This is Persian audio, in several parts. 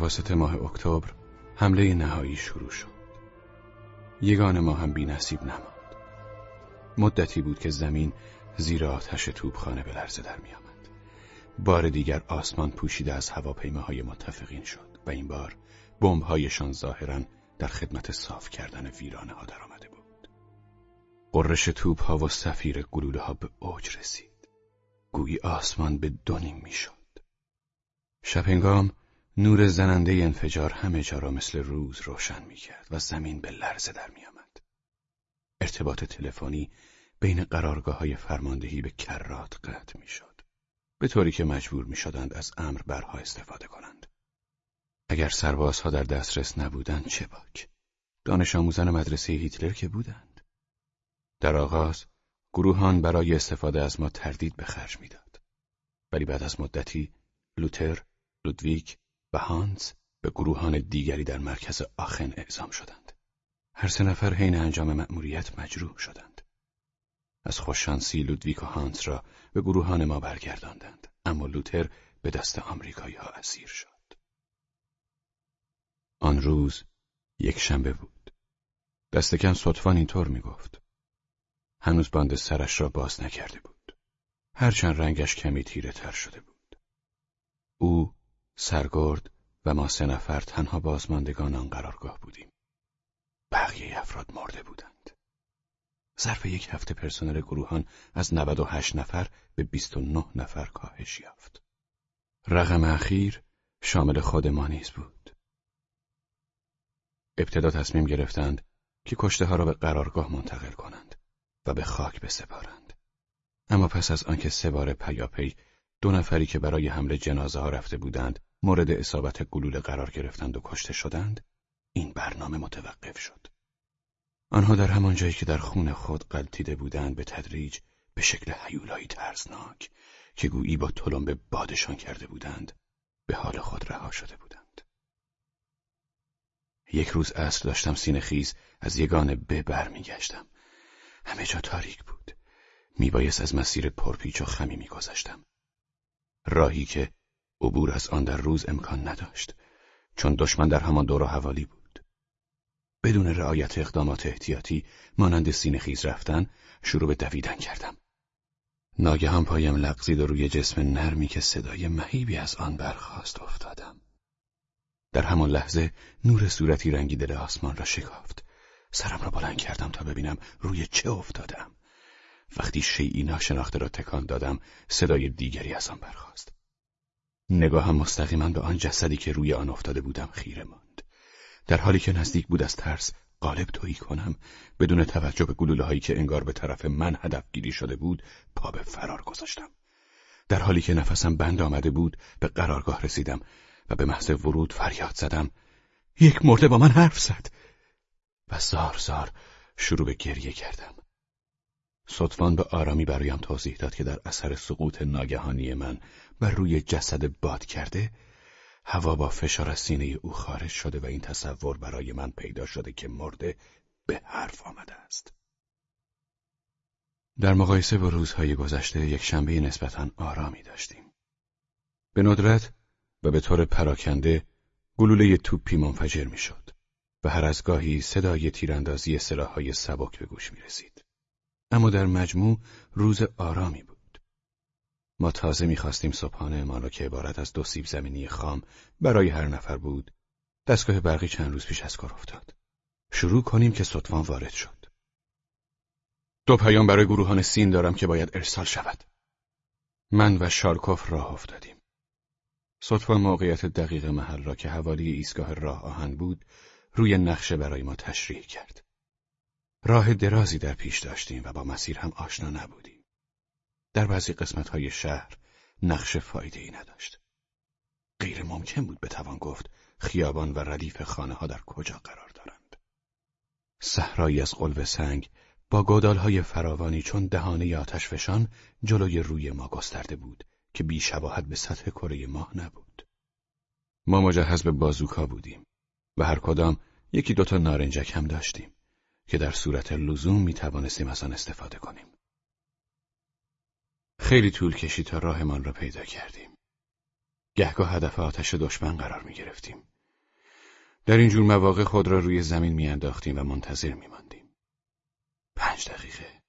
در عواسط ماه اکتبر حمله نهایی شروع شد. یگان ما هم بی نصیب نماند. مدتی بود که زمین زیر آتش توپخانه به لرزه در می آمد. بار دیگر آسمان پوشیده از هواپیماهای متفقین شد و این بار بمب‌هایشان ظاهرا در خدمت صاف کردن ویرانه ها در آمده بود. قررش توپ ها و سفیر گلوله ها به اوج رسید. گویی آسمان به دونیم می‌شد. شپنگام نور زننده انفجار همه جا را مثل روز روشن می‌کرد و زمین به لرزه در میآمد. ارتباط تلفنی بین قرارگاه های فرماندهی به کرات قطع می‌شد. به طوری که مجبور می شدند از امر برها استفاده کنند. اگر سربازها در دسترس نبودند چه باک؟ دانش آموزان مدرسه هیتلر که بودند. در آغاز گروهان برای استفاده از ما تردید به خرج می‌داد. ولی بعد از مدتی لوتر، لودویک و هانس به گروهان دیگری در مرکز آخن اعزام شدند. هر سه نفر حین انجام مأموریت مجروح شدند. از خوششانسی لودویک و هانس را به گروهان ما برگرداندند، اما لوتر به دست آمریکایی ها اسیر شد. آن روز یک شنبه بود. دستکن صدفان اینطور می گفت. هنوز باند سرش را باز نکرده بود. هرچند رنگش کمی تیره تر شده بود. او، سرگرد و ما سه نفر تنها بازماندگان آن قرارگاه بودیم. بقیه افراد مرده بودند. ظرف یک هفته پرسنل گروهان از 98 نفر به 29 نفر کاهش یافت. رقم اخیر شامل خود ما نیز بود. ابتدا تصمیم گرفتند که کشته ها را به قرارگاه منتقل کنند و به خاک بسپارند. اما پس از آنکه سه بار پیاپی دو نفری که برای حمله جنازه ها رفته بودند مورد اصابت گلوله قرار گرفتند و کشته شدند این برنامه متوقف شد. آنها در همان جایی که در خون خود قلتیده بودند به تدریج به شکل حیولایی ترسناک که گویی با به بادشان کرده بودند به حال خود رها شده بودند. یک روز اصر داشتم سینه خیز از یگان به برمیگشتم. همه جا تاریک بود. میبایست از مسیر پرپیچ و خمی میگذشتم. راهی که عبور از آن در روز امکان نداشت چون دشمن در همان دور و حوالی بود. بدون رعایت اقدامات احتیاطی مانند سینه خیز رفتن شروع به دویدن کردم. ناگهان پایم لغزید و روی جسم نرمی که صدای مهیبی از آن برخواست افتادم. در همان لحظه نور صورتی رنگی دل آسمان را شکافت. سرم را بلند کردم تا ببینم روی چه افتادم. وقتی شیعی ناشناخته را تکان دادم صدای دیگری از آن برخاست. نگاهم مستقیما به آن جسدی که روی آن افتاده بودم خیره ماند. در حالی که نزدیک بود از ترس قالب تویی کنم بدون توجه به گلوله هایی که انگار به طرف من هدف گیری شده بود پا به فرار گذاشتم. در حالی که نفسم بند آمده بود به قرارگاه رسیدم و به محض ورود فریاد زدم. یک مرده با من حرف زد. و زار زار شروع به گریه کردم. صدفان به آرامی برایم توضیح داد که در اثر سقوط ناگهانی من بر روی جسد باد کرده هوا با فشار از سینه او خارج شده و این تصور برای من پیدا شده که مرده به حرف آمده است. در مقایسه با روزهای گذشته یک شنبه نسبتا آرامی داشتیم. به ندرت و به طور پراکنده گلوله توپی منفجر می‌شد و هر از گاهی صدای تیراندازی سلاحهای سبک به گوش می رسید. اما در مجموع روز آرامی بود. ما تازه می‌خواستیم صبحانه ما را که عبارت از دو سیب زمینی خام برای هر نفر بود دستگاه برقی چند روز پیش از کار افتاد. شروع کنیم که صدفان وارد شد. دو پیام برای گروهان سین دارم که باید ارسال شود. من و شارکوف راه افتادیم. صدفان موقعیت دقیق محل را که حوالی ایستگاه راه آهن بود روی نقشه برای ما تشریح کرد. راه درازی در پیش داشتیم و با مسیر هم آشنا نبودیم. در بعضی های شهر نقش فایده ای نداشت. غیر ممکن بود بتوان گفت خیابان و ردیف خانه ها در کجا قرار دارند. صحرایی از قلب سنگ با های فراوانی چون دهانه آتش فشان جلوی روی ما گسترده بود که بی شباهت به سطح کره ماه نبود. ما مجهز به بازوکا بودیم و هر کدام یکی دوتا نارنجک هم داشتیم. که در صورت لزوم می توانستیم از آن استفاده کنیم. خیلی طول کشید تا راهمان را پیدا کردیم. گهگاه هدف آتش دشمن قرار می گرفتیم. در این جور مواقع خود را روی زمین میانداختیم و منتظر میماندیم. پنج دقیقه،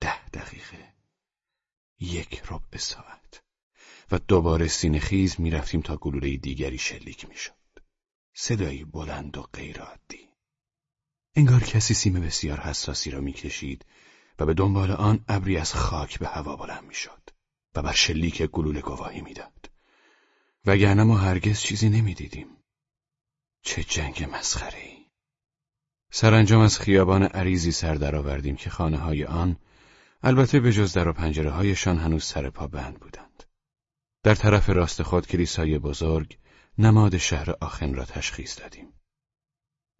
ده دقیقه، یک ربع ساعت و دوباره سینه خیز می‌رفتیم تا گلوله دیگری شلیک می‌شد. صدایی بلند و غیرعادی. انگار کسی سیم بسیار حساسی را می‌کشید و به دنبال آن ابری از خاک به هوا بلند می‌شد و بر شلیک گلوله گواهی می‌داد. وگرنه ما هرگز چیزی نمی‌دیدیم. چه جنگ مسخره ای. سرانجام از خیابان عریزی سر درآوردیم که خانه های آن البته به جز در و پنجره هایشان هنوز سر پا بند بودند. در طرف راست خود کلیسای بزرگ نماد شهر آخن را تشخیص دادیم.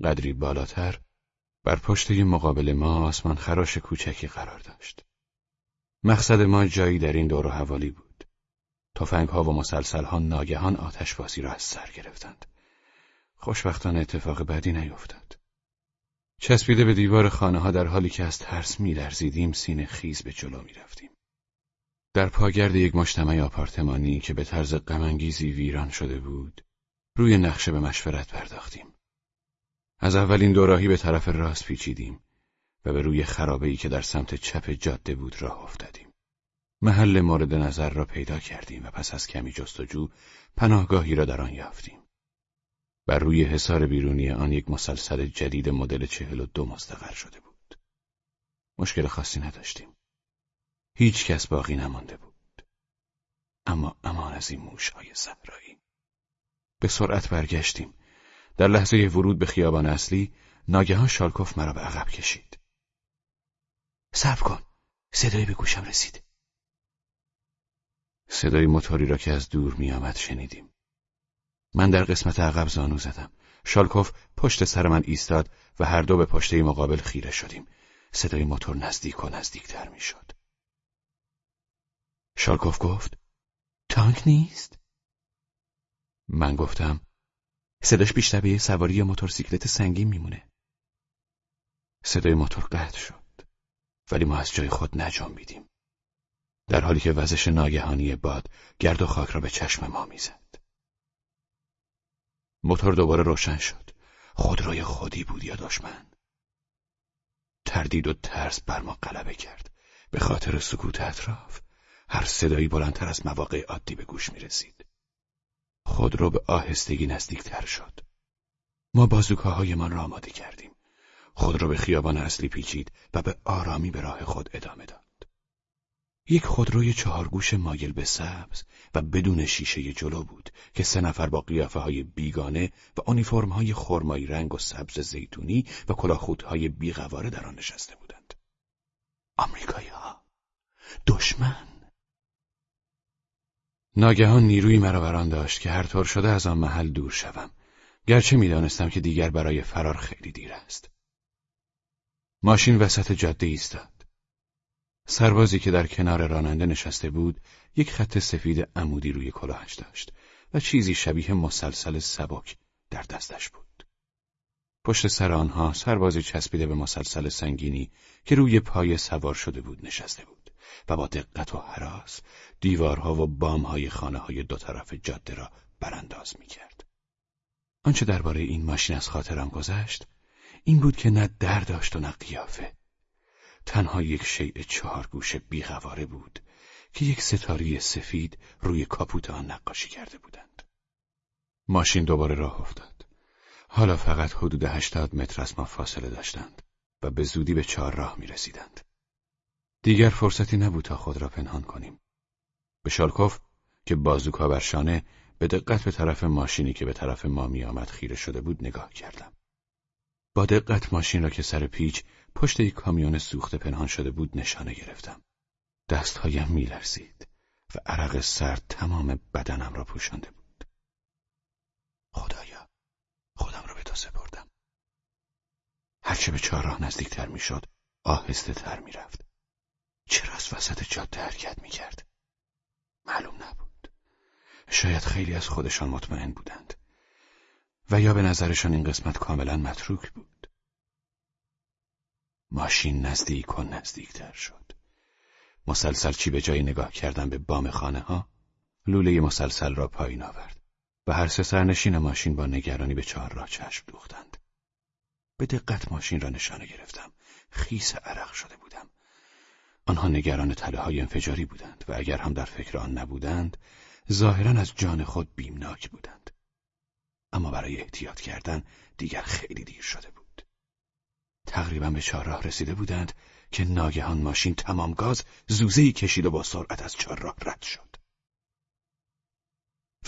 قدری بالاتر بر پشت مقابل ما آسمان خراش کوچکی قرار داشت. مقصد ما جایی در این دور و حوالی بود. تفنگ ها و مسلسل ها ناگهان آتش بازی را از سر گرفتند. خوشبختانه اتفاق بدی نیفتاد. چسبیده به دیوار خانه ها در حالی که از ترس میلرزیدیم سینه خیز به جلو می‌رفتیم. در پاگرد یک مجتمع آپارتمانی که به طرز غمانگیزی ویران شده بود، روی نقشه به مشورت پرداختیم. از اولین دوراهی به طرف راست پیچیدیم و به روی خرابه‌ای که در سمت چپ جاده بود راه افتادیم. محل مورد نظر را پیدا کردیم و پس از کمی جستجو پناهگاهی را در آن یافتیم. بر روی حصار بیرونی آن یک مسلسل جدید مدل چهل و دو مستقر شده بود. مشکل خاصی نداشتیم. هیچ کس باقی نمانده بود. اما امان از این موشهای صحرایی. به سرعت برگشتیم. در لحظه ورود به خیابان اصلی ناگهان شالکوف مرا به عقب کشید. صبر کن. صدایی به گوشم رسید. صدای موتوری را که از دور میآمد شنیدیم. من در قسمت عقب زانو زدم. شالکوف پشت سر من ایستاد و هر دو به پشته مقابل خیره شدیم. صدای موتور نزدیک و نزدیکتر می‌شد. شالکوف گفت تانک نیست؟ من گفتم صداش بیشتر به سواری یا موتورسیکلت سنگین میمونه. صدای موتور قطع شد ولی ما از جای خود نجنبیدیم. در حالی که وزش ناگهانی باد گرد و خاک را به چشم ما می‌زد. موتور دوباره روشن شد. خودروی خودی بود یا دشمن. تردید و ترس بر ما غلبه کرد. به خاطر سکوت اطراف هر صدایی بلندتر از مواقع عادی به گوش می رسید. خود رو به آهستگی نزدیکتر شد. ما بازوکاهایمان را آماده کردیم. خود را به خیابان اصلی پیچید و به آرامی به راه خود ادامه داد. یک خودروی چهارگوش مایل به سبز و بدون شیشه جلو بود که سه نفر با قیافه های بیگانه و آنیفرم های خرمایی رنگ و سبز زیتونی و کلاخودهای بیغواره در آن نشسته بودند. آمریکایی ها دشمن ناگهان نیروی مرا بران داشت که هر طور شده از آن محل دور شوم. گرچه می‌دانستم که دیگر برای فرار خیلی دیر است. ماشین وسط جاده ایستاد. سربازی که در کنار راننده نشسته بود یک خط سفید عمودی روی کلاهش داشت و چیزی شبیه مسلسل سبک در دستش بود. پشت سر آنها سربازی چسبیده به مسلسل سنگینی که روی پای سوار شده بود نشسته بود. و با دقت و حراس دیوارها و بامهای خانه های دو طرف جاده را برانداز می کرد. آنچه درباره این ماشین از خاطرم گذشت این بود که نه در داشت و نه قیافه. تنها یک شیء چهار گوش بیغواره بود که یک ستاری سفید روی کاپوت آن نقاشی کرده بودند. ماشین دوباره راه افتاد. حالا فقط حدود هشتاد متر از ما فاصله داشتند و به زودی به چهار راه می رسیدند. دیگر فرصتی نبود تا خود را پنهان کنیم. به شالکوف که بازوکا بر شانه به دقت به طرف ماشینی که به طرف ما آمد خیره شده بود نگاه کردم. با دقت ماشین را که سر پیچ پشت یک کامیون سوخته پنهان شده بود نشانه گرفتم. دستهایم میلرزید و عرق سرد تمام بدنم را پوشانده بود. خدایا خودم را به تو سپردم. هرچه به چهارراه نزدیکتر می‌شد آهسته تر می‌رفت. چرا از وسط جاده حرکت می‌کرد؟ معلوم نبود. شاید خیلی از خودشان مطمئن بودند. و یا به نظرشان این قسمت کاملا متروک بود. ماشین نزدیک و نزدیکتر شد. مسلسل چی به جای نگاه کردن به بام خانه ها لوله مسلسل را پایین آورد و هر سه سرنشین ماشین با نگرانی به چهار راه چشم دوختند. به دقت ماشین را نشانه گرفتم. خیس عرق شده بودم. آنها نگران تله های انفجاری بودند و اگر هم در فکر آن نبودند ظاهرا از جان خود بیمناک بودند. اما برای احتیاط کردن دیگر خیلی دیر شده بود. تقریبا به چهارراه رسیده بودند که ناگهان ماشین تمام گاز زوزهی کشید و با سرعت از چهارراه رد شد.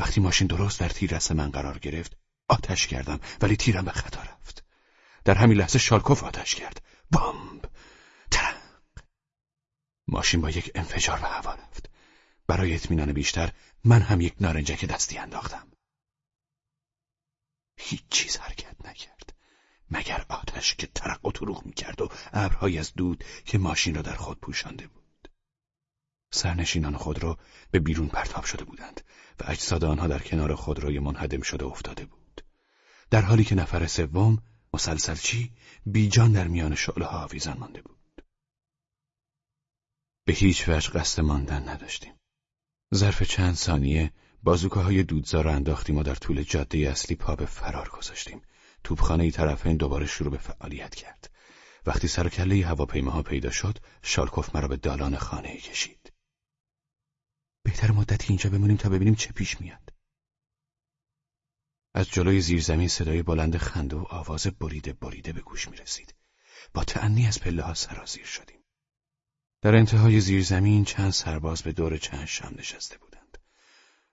وقتی ماشین درست در تیررس من قرار گرفت آتش کردم ولی تیرم به خطا رفت. در همین لحظه شالکوف آتش کرد. بامب! ماشین با یک انفجار به هوا رفت. برای اطمینان بیشتر من هم یک نارنجک دستی انداختم. هیچ چیز حرکت نکرد. مگر آتش که ترق و طروق می‌کرد و ابرهایی از دود که ماشین را در خود پوشانده بود. سرنشینان خود را به بیرون پرتاب شده بودند و اجساد آنها در کنار خودروی منهدم شده افتاده بود. در حالی که نفر سوم مسلسلچی بیجان در میان شعله ها آویزان مانده بود. به هیچ وجه قصد ماندن نداشتیم. ظرف چند ثانیه بازوکه های دودزار را انداختیم و در طول جاده اصلی پا به فرار گذاشتیم. توپخانه طرفین دوباره شروع به فعالیت کرد. وقتی سر کله هواپیماها پیدا شد، شالکوف مرا به دالان خانه کشید. بهتر مدتی اینجا بمونیم تا ببینیم چه پیش میاد. از جلوی زیرزمین صدای بلند خنده و آواز بریده بریده به گوش می رسید. با تعنی از پله ها سرازیر شدیم. در انتهای زیرزمین چند سرباز به دور چند شام نشسته بودند.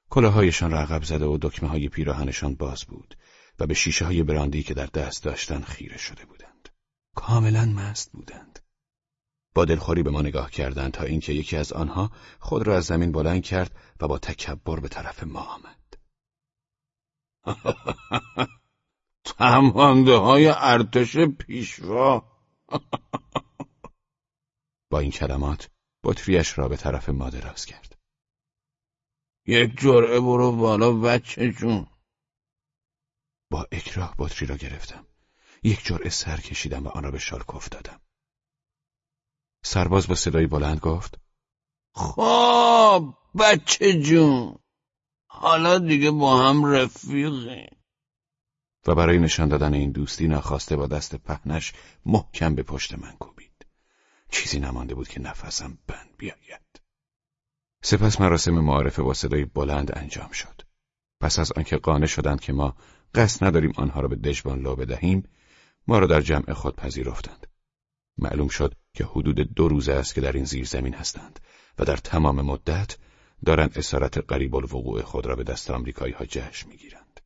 کلاهایشان را عقب زده و دکمه های پیراهنشان باز بود و به شیشه های براندی که در دست داشتن خیره شده بودند. کاملا مست بودند. با دلخوری به ما نگاه کردند تا اینکه یکی از آنها خود را از زمین بلند کرد و با تکبر به طرف ما آمد. تمانده های ارتش پیشوا با این کلمات بطریش را به طرف ما دراز کرد. یک جرعه برو بالا بچه جون. با اکراه بطری را گرفتم. یک جرعه سر کشیدم و آن را به شارکوف دادم. سرباز با صدای بلند گفت خب بچه جون حالا دیگه با هم رفیقه و برای نشان دادن این دوستی ناخواسته با دست پهنش محکم به پشت من کوبید. چیزی نمانده بود که نفسم بند بیاید. سپس مراسم معارفه با صدای بلند انجام شد. پس از آنکه قانع شدند که ما قصد نداریم آنها را به دژبان لو بدهیم، ما را در جمع خود پذیرفتند. معلوم شد که حدود دو روزه است که در این زیر زمین هستند و در تمام مدت دارند اسارت قریب الوقوع خود را به دست آمریکایی ها جشن می‌گیرند.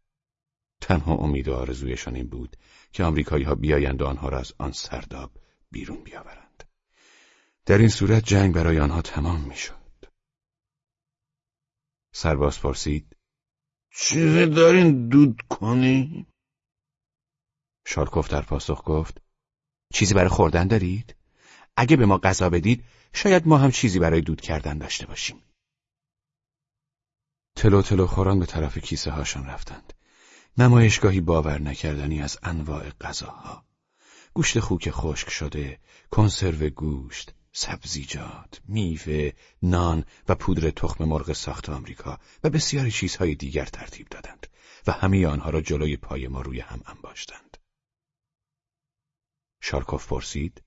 تنها امید و آرزویشان این بود که آمریکایی ها بیایند و آنها را از آن سرداب بیرون بیاورند. در این صورت جنگ برای آنها تمام می‌شد. سرباز پرسید چیزی دارین دود کنی؟ شارکوف در پاسخ گفت چیزی برای خوردن دارید؟ اگه به ما غذا بدید شاید ما هم چیزی برای دود کردن داشته باشیم. تلو تلو خوران به طرف کیسه هاشان رفتند. نمایشگاهی باور نکردنی از انواع غذاها. گوشت خوک خشک شده، کنسرو گوشت، سبزیجات، میوه، نان و پودر تخم مرغ ساخت آمریکا و بسیاری چیزهای دیگر ترتیب دادند و همه آنها را جلوی پای ما روی هم انباشتند. شارکوف پرسید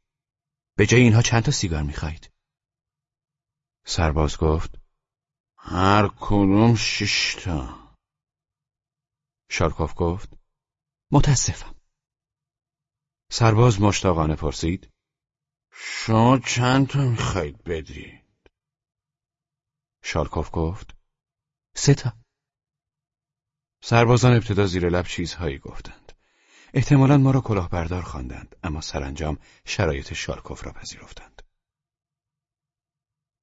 به جای اینها چند تا سیگار می‌خواهید؟ سرباز گفت هر کدوم شش تا شارکوف گفت متاسفم سرباز مشتاقانه پرسید شما چند تا می‌خواهید بدید؟ شارکوف گفت. سه تا. سربازان ابتدا زیر لب چیزهایی گفتند. احتمالا ما را کلاهبردار خواندند اما سرانجام شرایط شارکوف را پذیرفتند.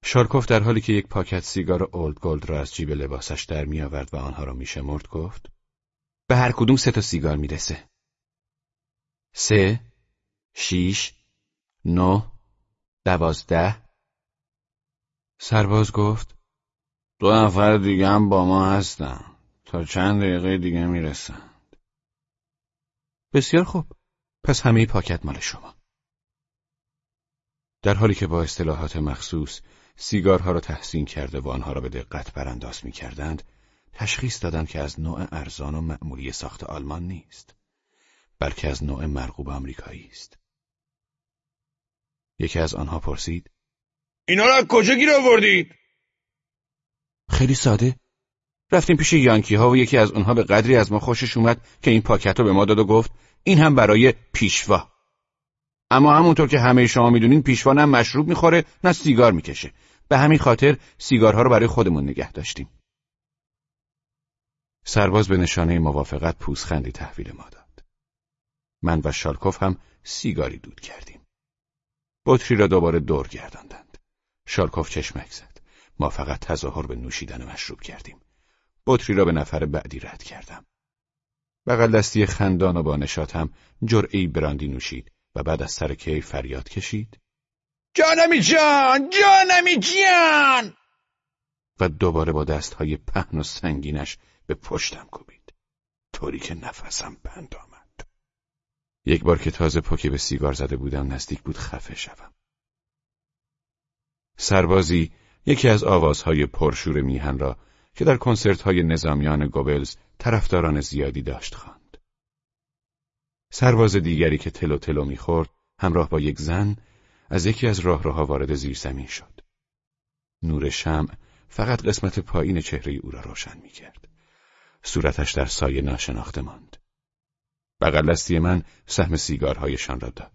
شارکوف در حالی که یک پاکت سیگار اولد گلد را از جیب لباسش در می آورد و آنها را میشمرد گفت به هر کدوم سه تا سیگار می‌رسه. سه شیش نه دوازده. سرباز گفت دو نفر دیگه هم با ما هستن. تا چند دقیقه دیگه می‌رسن بسیار خوب. پس همه پاکت مال شما. در حالی که با اصطلاحات مخصوص سیگارها را تحسین کرده و آنها را به دقت برانداز می کردند، تشخیص دادند که از نوع ارزان و معمولی ساخت آلمان نیست، بلکه از نوع مرغوب آمریکایی است. یکی از آنها پرسید: اینا را کجا گیر آوردید؟ خیلی ساده. رفتیم پیش یانکی ها و یکی از آنها به قدری از ما خوشش اومد که این پاکت رو به ما داد و گفت این هم برای پیشوا. اما همونطور که همه شما می‌دونین پیشوا نه مشروب می‌خوره نه سیگار می‌کشه. به همین خاطر سیگارها رو برای خودمون نگه داشتیم. سرباز به نشانه موافقت پوزخندی تحویل ما داد. من و شالکوف هم سیگاری دود کردیم. بطری را دوباره دور گرداندند. شالکوف چشمک زد. ما فقط تظاهر به نوشیدن مشروب کردیم. بطری را به نفر بعدی رد کردم. بغل دستی خندان و با نشاتم جرعی براندی نوشید و بعد از سر کی فریاد کشید. جانمی جان! جانمی جان! و دوباره با دستهای پهن و سنگینش به پشتم کوبید. طوری که نفسم بند آمد. یک بار که تازه پوکی به سیگار زده بودم نزدیک بود خفه شوم. سربازی یکی از آوازهای پرشور میهن را که در کنسرت های نظامیان گوبلز طرفداران زیادی داشت خواند. سرباز دیگری که تلو تلو می‌خورد همراه با یک زن از یکی از راهروها وارد زیرزمین شد. نور شمع فقط قسمت پایین چهره او را روشن می‌کرد. صورتش در سایه ناشناخته ماند. بغل دستی من سهم سیگارهایشان را داد.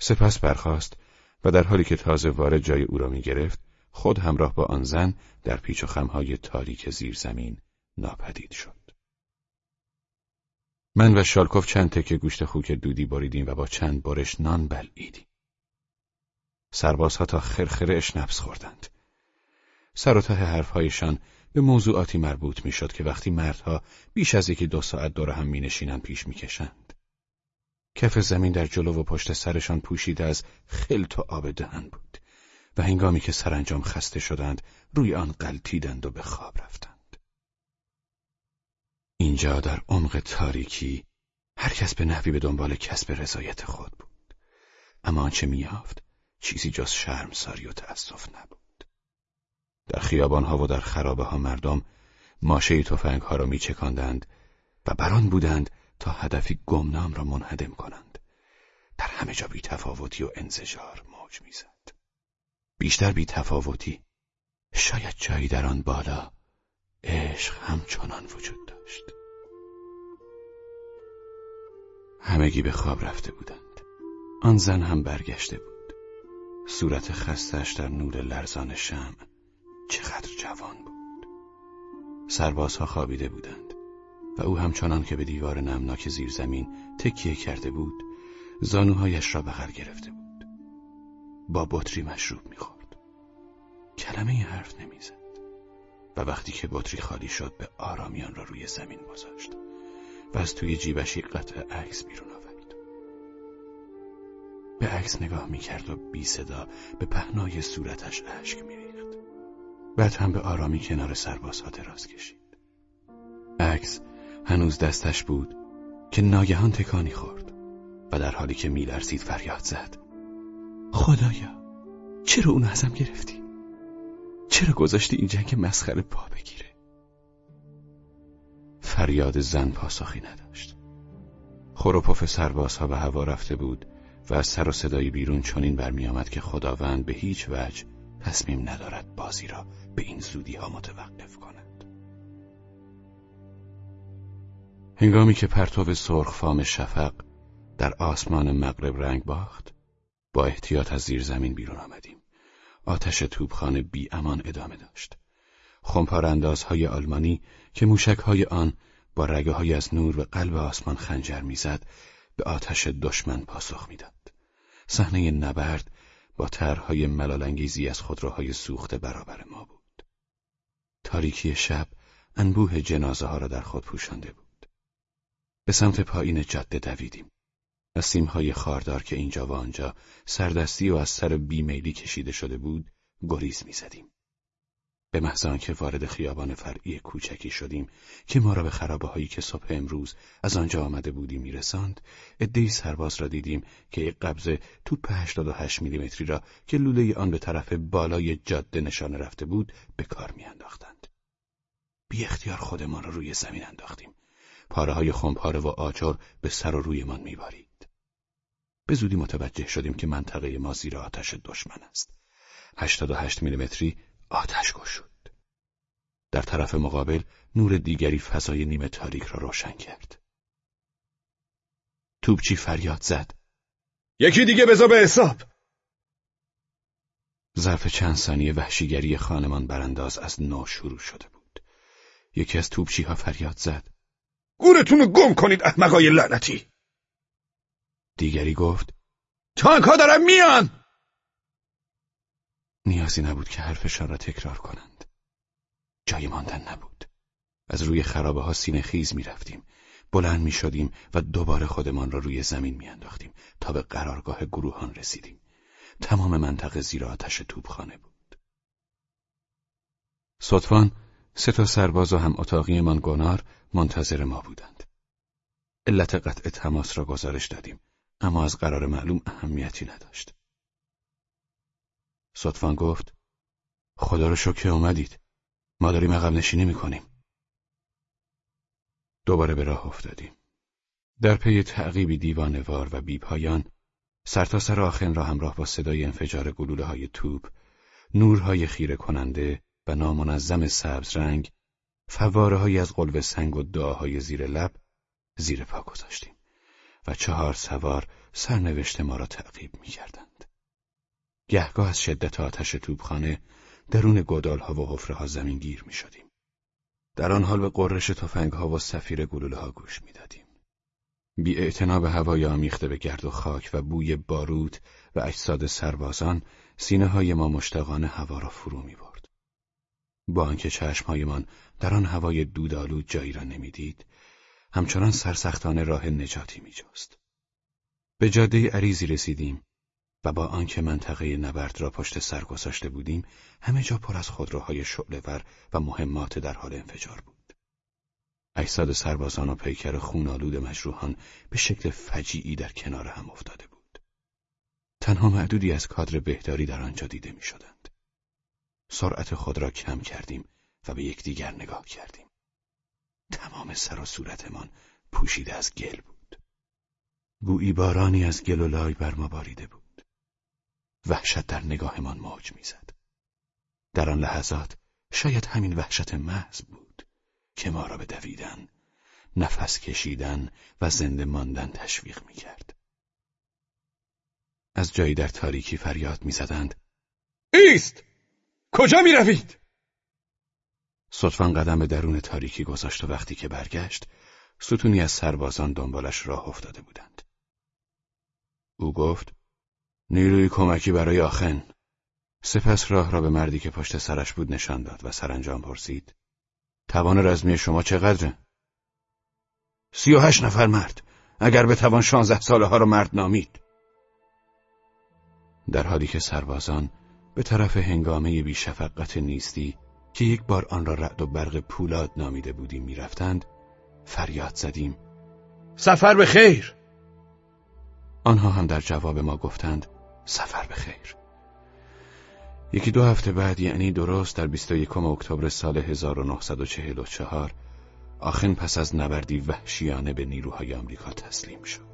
سپس برخاست و در حالی که تازه وارد جای او را می گرفت خود همراه با آن زن در پیچ و خمهای تاریک زیر زمین ناپدید شد. من و شالکوف چند تکه گوشت خوک دودی بریدیم و با چند برش نان بلعیدیم. سربازها تا خرخره اشنبس خوردند. سر و ته حرفهایشان به موضوعاتی مربوط می‌شد که وقتی مردها بیش از یکی دو ساعت دور هم می نشینن پیش می‌کشند. کف زمین در جلو و پشت سرشان پوشیده از خلط و آب دهن بود و هنگامی که سرانجام خسته شدند روی آن قلتیدند و به خواب رفتند. اینجا در عمق تاریکی هر کس به نحوی به دنبال کسب رضایت خود بود. اما آنچه میافت چیزی جز شرمساری و تأسف نبود. در خیابانها و در خرابه ها مردم ماشه توفنگ ها را میچکاندند و بران بودند تا هدفی گمنام را منهدم کنند. در همه جا بی تفاوتی و انزجار موج می‌زد. بیشتر بی تفاوتی شاید جایی در آن بالا عشق همچنان وجود داشت. همگی به خواب رفته بودند. آن زن هم برگشته بود. صورت خستش در نور لرزان شم چقدر جوان بود. سربازها خوابیده بودند و او همچنان که به دیوار نمناک زیر زمین تکیه کرده بود زانوهایش را بغل گرفته بود. با بطری مشروب می‌خورد. کلمه حرف نمی‌زد و وقتی که بطری خالی شد به آرامیان را روی زمین گذاشت و از توی جیبش یک قطع عکس بیرون به عکس نگاه می‌کرد و بی صدا به پهنای صورتش اشک میریخت. بعد هم به آرامی کنار سربازها دراز کشید. عکس هنوز دستش بود که ناگهان تکانی خورد و در حالی که میلرزید فریاد زد. خدایا چرا اونو ازم گرفتی؟ چرا گذاشتی این جنگ مسخره پا بگیره؟ فریاد زن پاسخی نداشت. خروپف سربازها به هوا رفته بود و از سر و صدای بیرون چنین برمیآمد که خداوند به هیچ وجه تصمیم ندارد بازی را به این زودی ها متوقف کند. هنگامی که پرتو سرخ شفق در آسمان مغرب رنگ باخت، با احتیاط از زیر زمین بیرون آمدیم. آتش توبخانه بی امان ادامه داشت. های آلمانی که های آن با رگه از نور و قلب آسمان خنجر می‌زد به آتش دشمن پاسخ می‌داد. صحنه نبرد با طرحهای ملالانگیزی از خودروهای سوخته برابر ما بود. تاریکی شب انبوه جنازه ها را در خود پوشانده بود. به سمت پایین جاده دویدیم. و سیمهای خاردار که اینجا و آنجا سردستی و از سر بیمیلی کشیده شده بود گریز می‌زدیم. به محض آنکه وارد خیابان فرعی کوچکی شدیم که ما را به خرابه هایی که صبح امروز از آنجا آمده بودیم میرساند عدهای سرباز را دیدیم که یک قبضه توپ 88 میلیمتری را که لوله آن به طرف بالای جاده نشانه رفته بود به کار میانداختند. بی اختیار خودمان را روی زمین انداختیم. پاره های خمپاره و آجر به سر و رویمان میبارید. به زودی متوجه شدیم که منطقه ما زیر آتش دشمن است. 88 میلیمتری آتش شد. در طرف مقابل نور دیگری فضای نیمه تاریک را روشن کرد. توپچی فریاد زد. یکی دیگه بزا به حساب. ظرف چند ثانیه وحشیگری خانمان برانداز از نو شروع شده بود. یکی از توپچی ها فریاد زد. گورتون رو گم کنید احمقای لعنتی. دیگری گفت. تانک ها دارن میان. نیازی نبود که حرفشان را تکرار کنند. جای ماندن نبود. از روی خرابه ها سینه خیز می رفتیم. بلند می شدیم و دوباره خودمان را روی زمین می انداختیم تا به قرارگاه گروهان رسیدیم. تمام منطقه زیر آتش توبخانه بود. صدفان سه تا سرباز و هم اتاقی من گنار منتظر ما بودند. علت قطع تماس را گزارش دادیم اما از قرار معلوم اهمیتی نداشت. صدفان گفت خدا رو شکر اومدید. ما داریم عقب نشینی می‌کنیم. دوباره به راه افتادیم. در پی تعقیبی دیوانوار و بیپایان سرتاسر سر آخن را همراه با صدای انفجار گلوله های توپ نورهای خیره کننده و نامنظم سبز رنگ فواره های از قلب سنگ و دعاهای زیر لب زیر پا گذاشتیم و چهار سوار سرنوشت ما را تعقیب می گهگاه از شدت آتش توبخانه درون ها و حفره ها زمین گیر می شدیم. در آن حال به قررش تفنگ ها و سفیر گلوله ها گوش می دادیم. بی به هوای آمیخته به گرد و خاک و بوی باروت و اجساد سربازان سینه های ما مشتاقانه هوا را فرو می برد. با آنکه چشمهایمان در آن هوای دودآلود جایی را نمی‌دید، همچنان سرسختانه راه نجاتی می جست. به جاده عریضی رسیدیم و با آنکه منطقه نبرد را پشت سر گذاشته بودیم همه جا پر از خودروهای شعلهور و مهمات در حال انفجار بود. اجساد سربازان و پیکر خونالود مجروحان به شکل فجیعی در کنار هم افتاده بود. تنها معدودی از کادر بهداری در آنجا دیده می شدند. سرعت خود را کم کردیم و به یکدیگر نگاه کردیم. تمام سر و صورتمان پوشیده از گل بود. گویی بارانی از گل و لای بر ما باریده بود. وحشت در نگاهمان موج می‌زد. در آن لحظات شاید همین وحشت محض بود که ما را به دویدن، نفس کشیدن و زنده ماندن تشویق می‌کرد. از جایی در تاریکی فریاد می‌زدند. ایست! کجا می روید؟ قدم به درون تاریکی گذاشت و وقتی که برگشت ستونی از سربازان دنبالش راه افتاده بودند. او گفت نیروی کمکی برای آخن. سپس راه را به مردی که پشت سرش بود نشان داد و سرانجام پرسید توان رزمی شما چقدره؟ سی و هشت نفر مرد اگر به توان شانزده ساله ها را مرد نامید. در حالی که سربازان به طرف هنگامه بیشفقت نیستی که یک بار آن را رعد و برق پولاد نامیده بودیم می‌رفتند فریاد زدیم. سفر به خیر! آنها هم در جواب ما گفتند سفر به خیر یکی دو هفته بعد یعنی درست در 21 اکتبر سال 1944 آخن پس از نبردی وحشیانه به نیروهای آمریکا تسلیم شد.